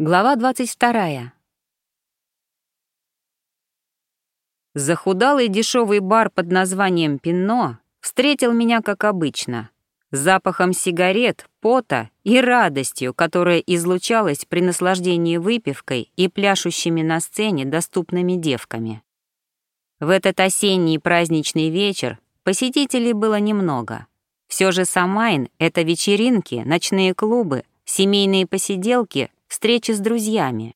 Глава 22. Захудалый дешевый бар под названием «Пинно» встретил меня как обычно, запахом сигарет, пота и радостью, которая излучалась при наслаждении выпивкой и пляшущими на сцене доступными девками. В этот осенний праздничный вечер посетителей было немного. Все же Самайн — это вечеринки, ночные клубы, семейные посиделки — встречи с друзьями.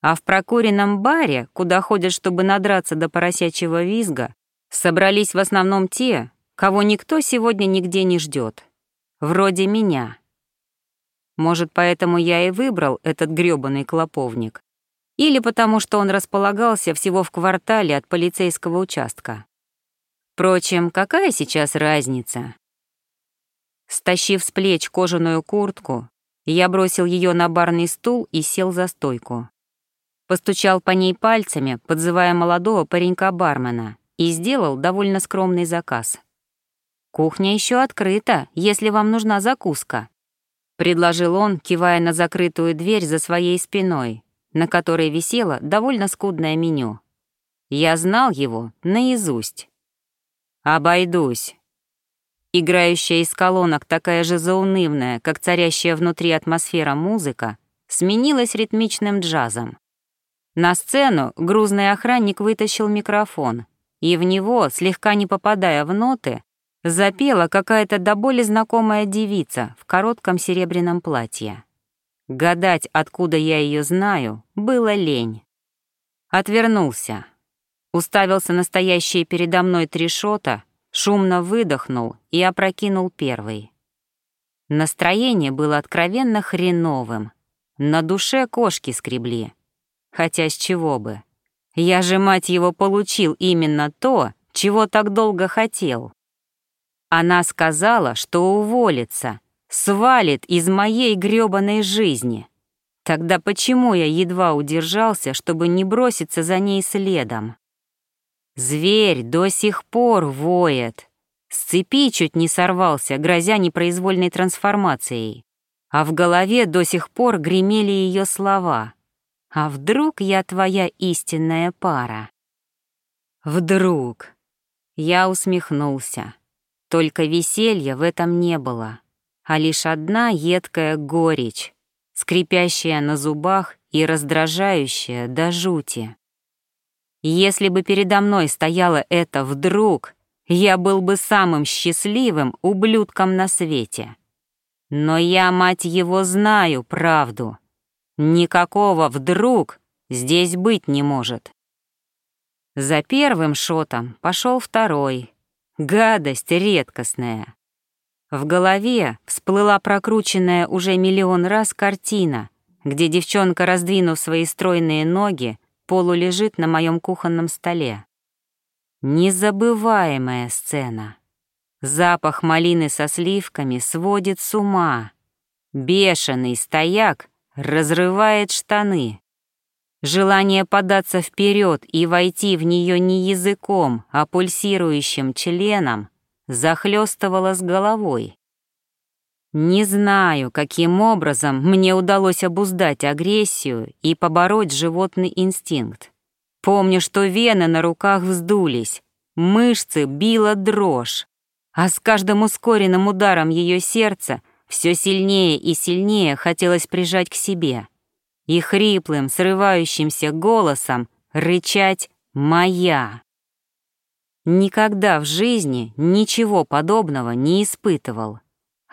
А в прокуренном баре, куда ходят, чтобы надраться до поросячьего визга, собрались в основном те, кого никто сегодня нигде не ждет. Вроде меня. Может, поэтому я и выбрал этот грёбаный клоповник. Или потому, что он располагался всего в квартале от полицейского участка. Впрочем, какая сейчас разница? Стащив с плеч кожаную куртку, я бросил ее на барный стул и сел за стойку. Постучал по ней пальцами, подзывая молодого паренька-бармена, и сделал довольно скромный заказ. «Кухня еще открыта, если вам нужна закуска», — предложил он, кивая на закрытую дверь за своей спиной, на которой висело довольно скудное меню. Я знал его наизусть. «Обойдусь», Играющая из колонок такая же заунывная, как царящая внутри атмосфера музыка, сменилась ритмичным джазом. На сцену грузный охранник вытащил микрофон, и в него, слегка не попадая в ноты, запела какая-то до боли знакомая девица в коротком серебряном платье. Гадать, откуда я ее знаю, было лень. Отвернулся. Уставился настоящие передо мной три шота — шумно выдохнул и опрокинул первый. Настроение было откровенно хреновым. На душе кошки скребли. Хотя с чего бы? Я же, мать его, получил именно то, чего так долго хотел. Она сказала, что уволится, свалит из моей грёбаной жизни. Тогда почему я едва удержался, чтобы не броситься за ней следом? Зверь до сих пор воет. С цепи чуть не сорвался, грозя непроизвольной трансформацией. А в голове до сих пор гремели ее слова. «А вдруг я твоя истинная пара?» «Вдруг?» Я усмехнулся. Только веселья в этом не было, а лишь одна едкая горечь, скрипящая на зубах и раздражающая до жути. Если бы передо мной стояло это вдруг, я был бы самым счастливым ублюдком на свете. Но я, мать его, знаю правду. Никакого вдруг здесь быть не может. За первым шотом пошел второй. Гадость редкостная. В голове всплыла прокрученная уже миллион раз картина, где девчонка, раздвинув свои стройные ноги, полулежит на моем кухонном столе. Незабываемая сцена. Запах малины со сливками сводит с ума. Бешеный стояк разрывает штаны. Желание податься вперед и войти в нее не языком, а пульсирующим членом захлестывало с головой. Не знаю, каким образом мне удалось обуздать агрессию и побороть животный инстинкт. Помню, что вены на руках вздулись, мышцы била дрожь, а с каждым ускоренным ударом ее сердца все сильнее и сильнее хотелось прижать к себе и хриплым, срывающимся голосом рычать «Моя!». Никогда в жизни ничего подобного не испытывал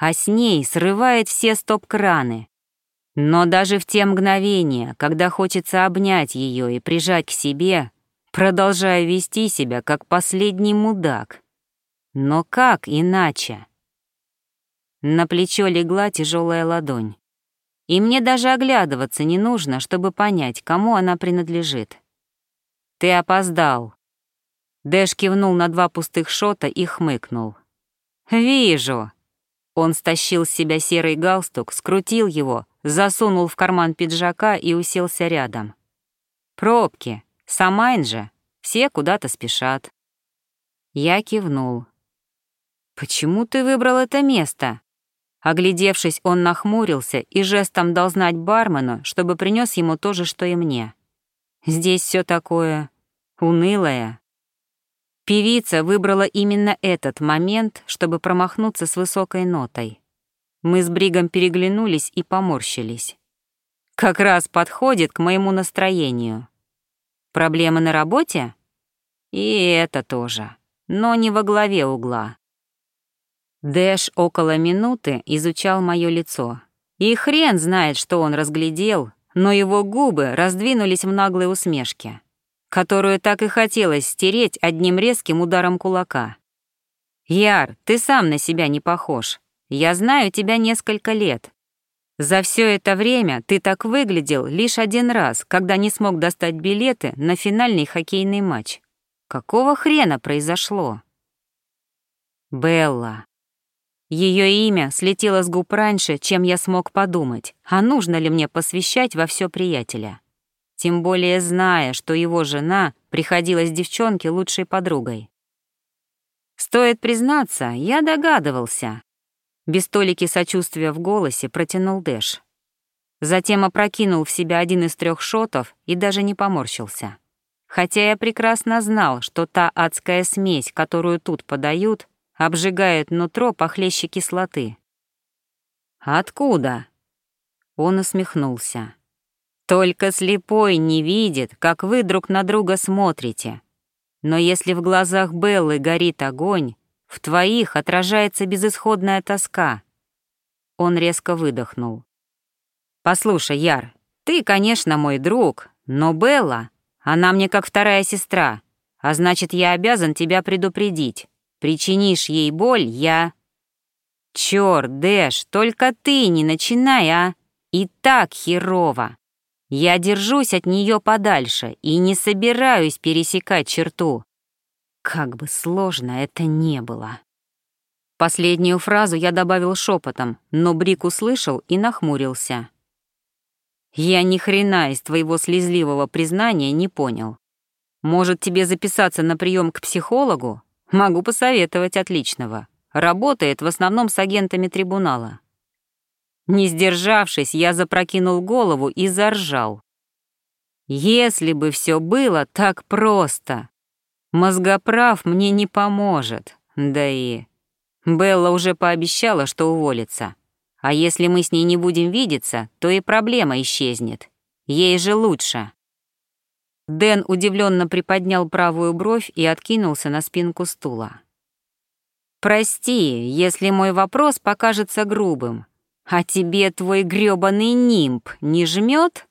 а с ней срывает все стоп-краны. Но даже в те мгновения, когда хочется обнять ее и прижать к себе, продолжаю вести себя как последний мудак. Но как иначе? На плечо легла тяжелая ладонь. И мне даже оглядываться не нужно, чтобы понять, кому она принадлежит. «Ты опоздал». Дэш кивнул на два пустых шота и хмыкнул. «Вижу», он стащил с себя серый галстук, скрутил его, засунул в карман пиджака и уселся рядом. «Пробки. Самайн же. Все куда-то спешат». Я кивнул. «Почему ты выбрал это место?» Оглядевшись, он нахмурился и жестом дал знать бармену, чтобы принес ему то же, что и мне. Здесь все такое унылое. Певица выбрала именно этот момент, чтобы промахнуться с высокой нотой. Мы с Бригом переглянулись и поморщились. Как раз подходит к моему настроению. Проблемы на работе? И это тоже, но не во главе угла. Дэш около минуты изучал мое лицо. И хрен знает, что он разглядел, но его губы раздвинулись в наглой усмешке, которую так и хотелось стереть одним резким ударом кулака. «Яр, ты сам на себя не похож. Я знаю тебя несколько лет. За все это время ты так выглядел лишь один раз, когда не смог достать билеты на финальный хоккейный матч. Какого хрена произошло?» «Белла», ее имя слетело с губ раньше, чем я смог подумать, а нужно ли мне посвящать во все приятеля. Тем более зная, что его жена приходилась девчонке лучшей подругой. Стоит признаться, я догадывался. Без толики сочувствия в голосе протянул Дэш. Затем опрокинул в себя один из трех шотов и даже не поморщился. Хотя я прекрасно знал, что та адская смесь, которую тут подают, обжигает нутро похлеще кислоты. «Откуда?» Он усмехнулся. «Только слепой не видит, как вы друг на друга смотрите. Но если в глазах Беллы горит огонь, в твоих отражается безысходная тоска». Он резко выдохнул. «Послушай, Яр, ты, конечно, мой друг, но Белла, она мне как вторая сестра, а значит, я обязан тебя предупредить. Причинишь ей боль, я... Чёрт, Дэш, только ты не начинай, а? И так херово. Я держусь от неё подальше и не собираюсь пересекать черту. Как бы сложно это не было. Последнюю фразу я добавил шепотом, но Брик услышал и нахмурился. Я ни хрена из твоего слезливого признания не понял. Может, тебе записаться на прием к психологу? Могу посоветовать отличного. Работает в основном с агентами трибунала. Не сдержавшись, я запрокинул голову и заржал. Если бы все было так просто. Мозгоправ мне не поможет. Да и... Белла уже пообещала, что уволится. А если мы с ней не будем видеться, то и проблема исчезнет. Ей же лучше. Дэн удивленно приподнял правую бровь и откинулся на спинку стула. «Прости, если мой вопрос покажется грубым. А тебе твой грёбаный нимб не жмет?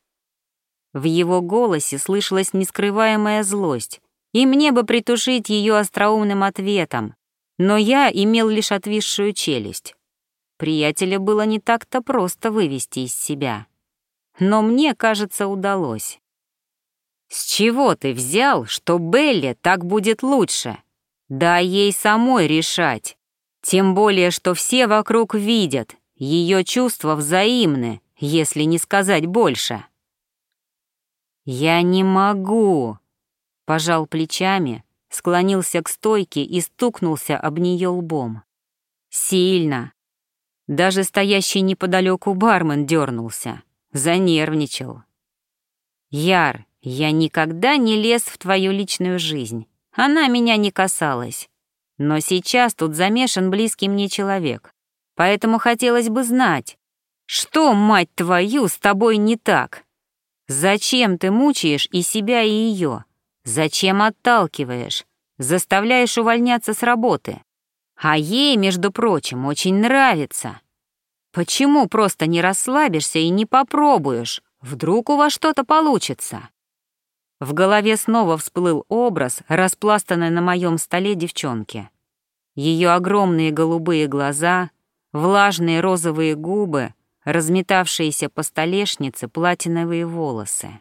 В его голосе слышалась нескрываемая злость, и мне бы притушить ее остроумным ответом, но я имел лишь отвисшую челюсть. Приятеля было не так-то просто вывести из себя. Но мне, кажется, удалось. «С чего ты взял, что Белле так будет лучше? Да ей самой решать. Тем более, что все вокруг видят, ее чувства взаимны, если не сказать больше». «Я не могу», — пожал плечами, склонился к стойке и стукнулся об нее лбом. Сильно. Даже стоящий неподалеку бармен дернулся, занервничал. «Яр, я никогда не лез в твою личную жизнь. Она меня не касалась. Но сейчас тут замешан близкий мне человек. Поэтому хотелось бы знать, что, мать твою, с тобой не так? Зачем ты мучаешь и себя, и ее? Зачем отталкиваешь? Заставляешь увольняться с работы? А ей, между прочим, очень нравится. Почему просто не расслабишься и не попробуешь? Вдруг у вас что-то получится? В голове снова всплыл образ, распластанной на моем столе девчонки. Ее огромные голубые глаза, влажные розовые губы, разметавшиеся по столешнице платиновые волосы.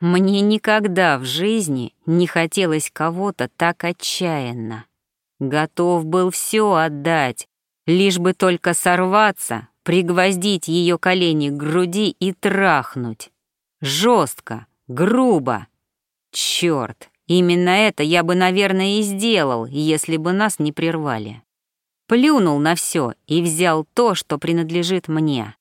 Мне никогда в жизни не хотелось кого-то так отчаянно. Готов был все отдать, лишь бы только сорваться, пригвоздить ее колени к груди и трахнуть. Жестко, Грубо. Черт, именно это я бы, наверное, и сделал, если бы нас не прервали. Плюнул на все и взял то, что принадлежит мне.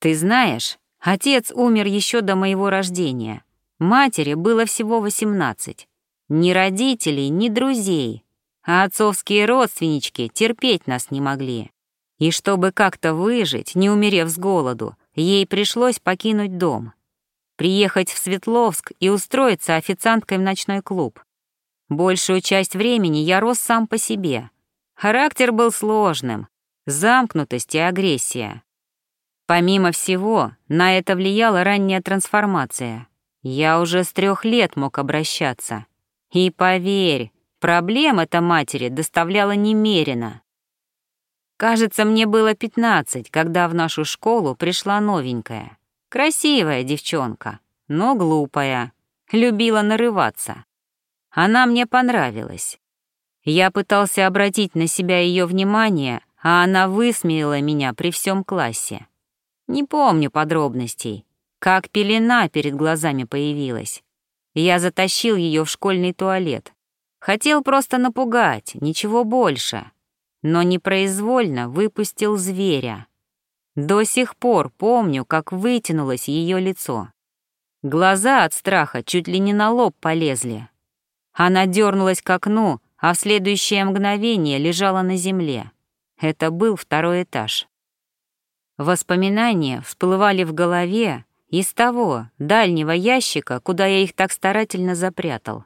Ты знаешь, отец умер еще до моего рождения. Матери было всего 18. Ни родителей, ни друзей. А отцовские родственнички терпеть нас не могли. И чтобы как-то выжить, не умерев с голоду, ей пришлось покинуть дом. Приехать в Светловск и устроиться официанткой в ночной клуб. Большую часть времени я рос сам по себе. Характер был сложным, замкнутость и агрессия. Помимо всего, на это влияла ранняя трансформация. Я уже с трех лет мог обращаться. И поверь, проблем эта матери доставляла немерено. Кажется, мне было пятнадцать, когда в нашу школу пришла новенькая. Красивая девчонка, но глупая, любила нарываться. Она мне понравилась. Я пытался обратить на себя ее внимание, а она высмеяла меня при всем классе. Не помню подробностей, как пелена перед глазами появилась. Я затащил ее в школьный туалет. Хотел просто напугать, ничего больше. Но непроизвольно выпустил зверя. До сих пор помню, как вытянулось ее лицо. Глаза от страха чуть ли не на лоб полезли. Она дернулась к окну, а в следующее мгновение лежала на земле. Это был второй этаж. Воспоминания всплывали в голове из того дальнего ящика, куда я их так старательно запрятал.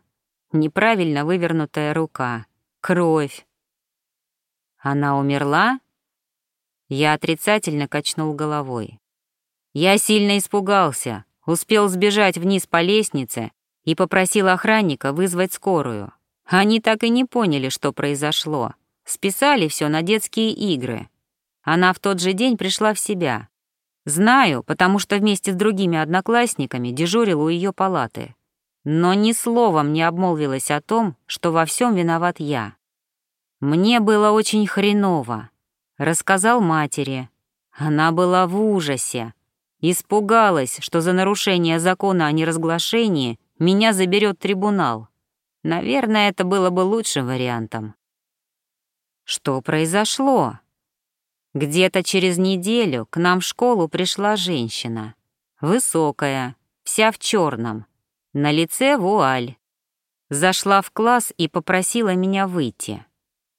Неправильно вывернутая рука, кровь. Она умерла? Я отрицательно качнул головой. Я сильно испугался, успел сбежать вниз по лестнице и попросил охранника вызвать скорую. Они так и не поняли, что произошло. Списали все на детские игры. Она в тот же день пришла в себя. Знаю, потому что вместе с другими одноклассниками дежурила у ее палаты. Но ни словом не обмолвилась о том, что во всем виноват я. Мне было очень хреново. Рассказал матери. Она была в ужасе. Испугалась, что за нарушение закона о неразглашении меня заберет трибунал. Наверное, это было бы лучшим вариантом. Что произошло? Где-то через неделю к нам в школу пришла женщина. Высокая, вся в черном, на лице вуаль. Зашла в класс и попросила меня выйти.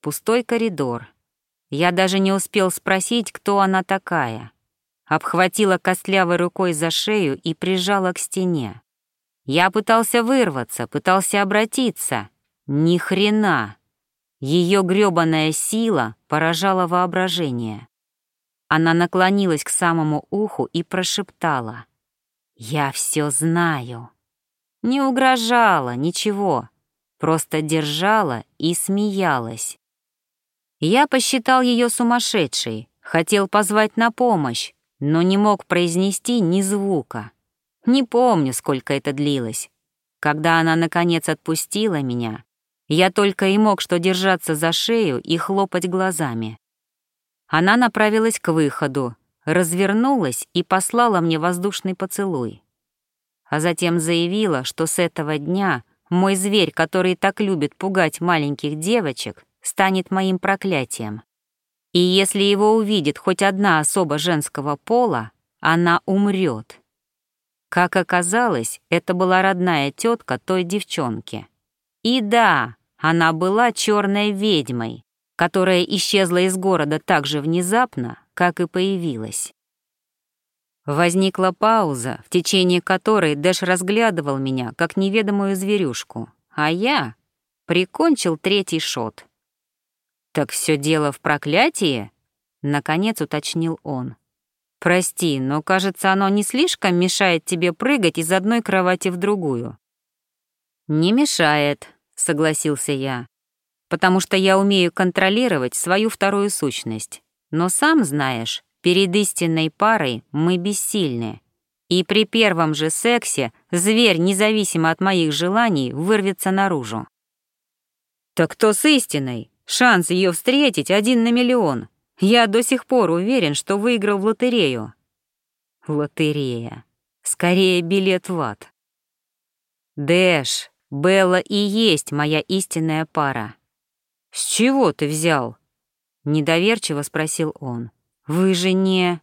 Пустой коридор. Я даже не успел спросить, кто она такая. Обхватила костлявой рукой за шею и прижала к стене. Я пытался вырваться, пытался обратиться. Ни хрена. Ее грёбаная сила поражала воображение. Она наклонилась к самому уху и прошептала. «Я все знаю». Не угрожала, ничего, просто держала и смеялась. Я посчитал ее сумасшедшей, хотел позвать на помощь, но не мог произнести ни звука. Не помню, сколько это длилось. Когда она, наконец, отпустила меня, я только и мог что держаться за шею и хлопать глазами. Она направилась к выходу, развернулась и послала мне воздушный поцелуй. А затем заявила, что с этого дня мой зверь, который так любит пугать маленьких девочек, станет моим проклятием. И если его увидит хоть одна особа женского пола, она умрет. Как оказалось, это была родная тетка той девчонки. И да, она была черной ведьмой, которая исчезла из города так же внезапно, как и появилась. Возникла пауза, в течение которой Дэш разглядывал меня, как неведомую зверюшку, а я прикончил третий шот. «Так все дело в проклятии?» — наконец уточнил он. «Прости, но, кажется, оно не слишком мешает тебе прыгать из одной кровати в другую». «Не мешает», — согласился я, «потому что я умею контролировать свою вторую сущность. Но сам знаешь, перед истинной парой мы бессильны. И при первом же сексе зверь, независимо от моих желаний, вырвется наружу». «Так кто с истиной? Шанс ее встретить один на миллион. Я до сих пор уверен, что выиграл в лотерею. Лотерея. Скорее билет в ад. Дэш, Белла и есть моя истинная пара. С чего ты взял? Недоверчиво спросил он. «Вы же не...»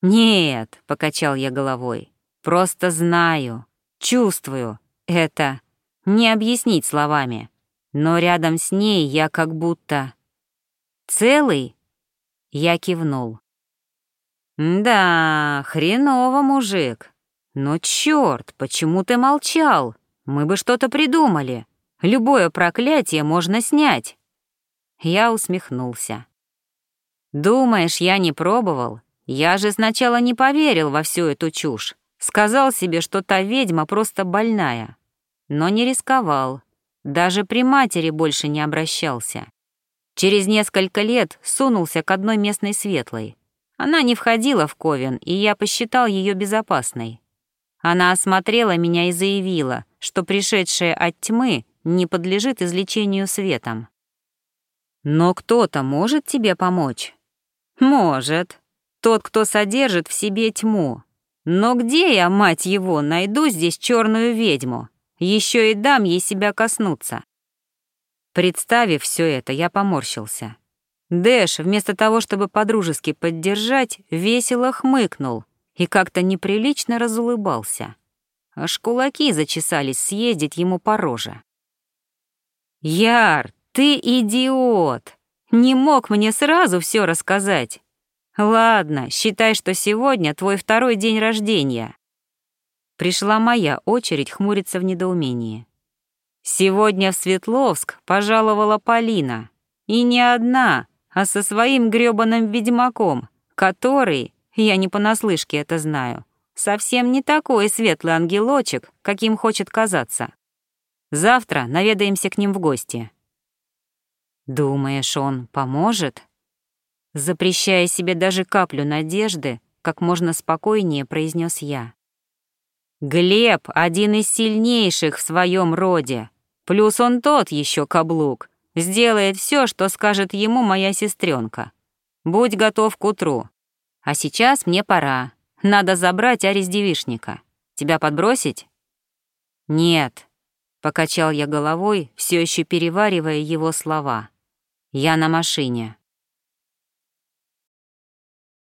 «Нет», — покачал я головой. «Просто знаю, чувствую. Это не объяснить словами. Но рядом с ней я как будто... Целый?» Я кивнул. «Да, хреново, мужик. Но чёрт, почему ты молчал? Мы бы что-то придумали. Любое проклятие можно снять». Я усмехнулся. «Думаешь, я не пробовал? Я же сначала не поверил во всю эту чушь. Сказал себе, что та ведьма просто больная. Но не рисковал. Даже при матери больше не обращался. Через несколько лет сунулся к одной местной светлой. Она не входила в Ковен, и я посчитал ее безопасной. Она осмотрела меня и заявила, что пришедшая от тьмы не подлежит излечению светом. Но кто-то может тебе помочь? Может. Тот, кто содержит в себе тьму. Но где я, мать его, найду здесь черную ведьму? Еще и дам ей себя коснуться. Представив все это, я поморщился. Дэш, вместо того, чтобы подружески поддержать, весело хмыкнул и как-то неприлично разулыбался. Аж кулаки зачесались съездить ему по роже. «Яр, ты идиот! Не мог мне сразу все рассказать. Ладно, считай, что сегодня твой второй день рождения». Пришла моя очередь хмуриться в недоумении. Сегодня в Светловск пожаловала Полина. И не одна, а со своим грёбаным ведьмаком, который, я не понаслышке это знаю, совсем не такой светлый ангелочек, каким хочет казаться. Завтра наведаемся к ним в гости. Думаешь, он поможет? Запрещая себе даже каплю надежды, как можно спокойнее произнес я. Глеб — один из сильнейших в своем роде. Плюс он тот еще каблук. Сделает все, что скажет ему моя сестренка. Будь готов к утру. А сейчас мне пора. Надо забрать Арис девишника. Тебя подбросить? Нет, покачал я головой, все еще переваривая его слова. Я на машине.